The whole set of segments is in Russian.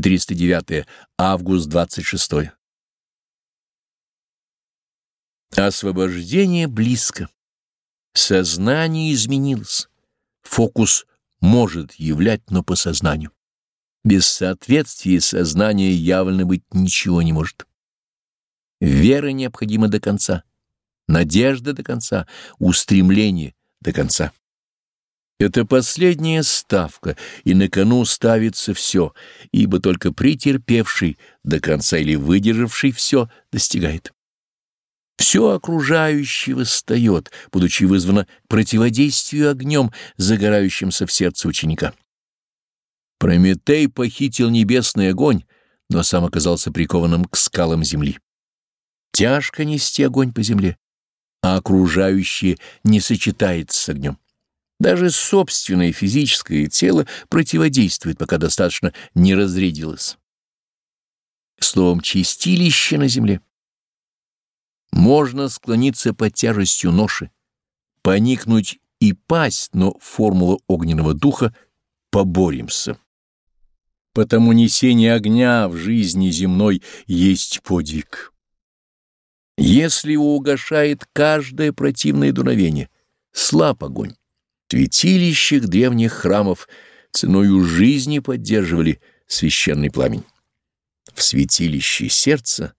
409 август 26 Освобождение близко. Сознание изменилось. Фокус может являть, но по сознанию. Без соответствия сознания явно быть ничего не может. Вера необходима до конца, надежда до конца, устремление до конца. Это последняя ставка, и на кону ставится все, ибо только претерпевший до конца или выдержавший все достигает. Все окружающее восстает, будучи вызвано противодействию огнем, загорающимся в сердце ученика. Прометей похитил небесный огонь, но сам оказался прикованным к скалам земли. Тяжко нести огонь по земле, а окружающее не сочетается с огнем. Даже собственное физическое тело противодействует, пока достаточно не разрядилось. Словом, чистилище на земле. Можно склониться под тяжестью ноши, поникнуть и пасть, но формула огненного духа «поборемся». Потому несение огня в жизни земной есть подвиг. Если его угошает каждое противное дуновение, слаб огонь. Святилищах древних храмов ценою жизни поддерживали священный пламень. В святилище сердца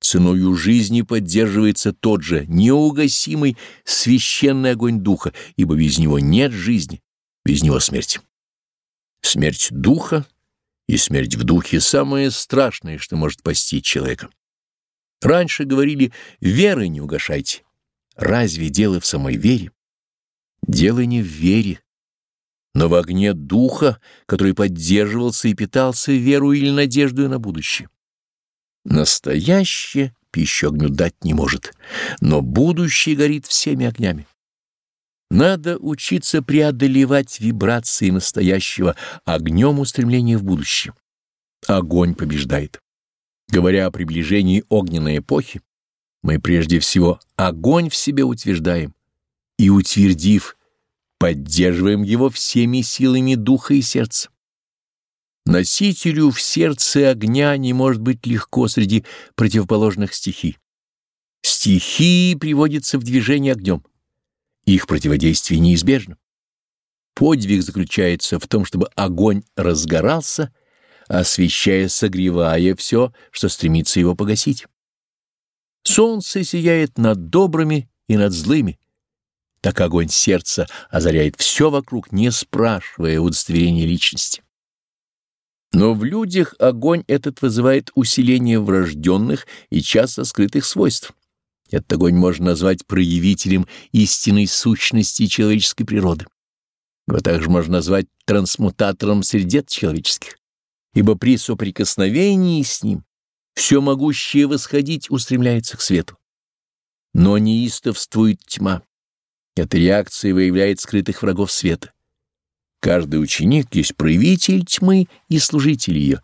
ценою жизни поддерживается тот же неугасимый священный огонь духа, ибо без него нет жизни, без него смерть. Смерть духа и смерть в духе — самое страшное, что может постичь человека. Раньше говорили «веры не угашайте». Разве дело в самой вере? Дело не в вере, но в огне духа, который поддерживался и питался веру или надеждой на будущее. Настоящее пищу огню дать не может, но будущее горит всеми огнями. Надо учиться преодолевать вибрации настоящего огнем устремления в будущее. Огонь побеждает. Говоря о приближении огненной эпохи, мы прежде всего огонь в себе утверждаем, и, утвердив, поддерживаем его всеми силами духа и сердца. Носителю в сердце огня не может быть легко среди противоположных стихий. Стихии приводятся в движение огнем. Их противодействие неизбежно. Подвиг заключается в том, чтобы огонь разгорался, освещая, согревая все, что стремится его погасить. Солнце сияет над добрыми и над злыми, так огонь сердца озаряет все вокруг, не спрашивая удостоверения личности. Но в людях огонь этот вызывает усиление врожденных и часто скрытых свойств. Этот огонь можно назвать проявителем истинной сущности человеческой природы. Его также можно назвать трансмутатором средет человеческих, ибо при соприкосновении с ним все могущее восходить устремляется к свету. Но неистовствует тьма. Эта реакция выявляет скрытых врагов света. Каждый ученик есть проявитель тьмы и служитель ее.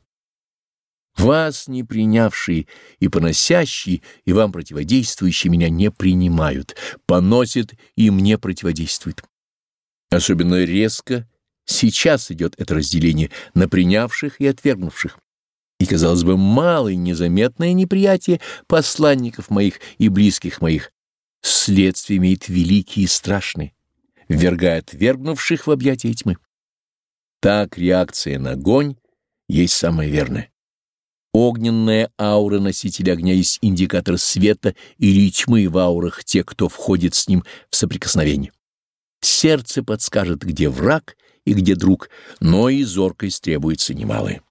Вас, не принявшие и поносящие, и вам противодействующие меня не принимают, поносят и мне противодействуют. Особенно резко сейчас идет это разделение на принявших и отвергнувших. И, казалось бы, малое незаметное неприятие посланников моих и близких моих следствие имеет великие и страшные, ввергая отвергнувших в объятия тьмы. Так реакция на огонь есть самая верная. Огненная аура носителя огня есть индикатор света или тьмы в аурах тех, кто входит с ним в соприкосновение. Сердце подскажет, где враг и где друг, но и зоркость требуется немалая.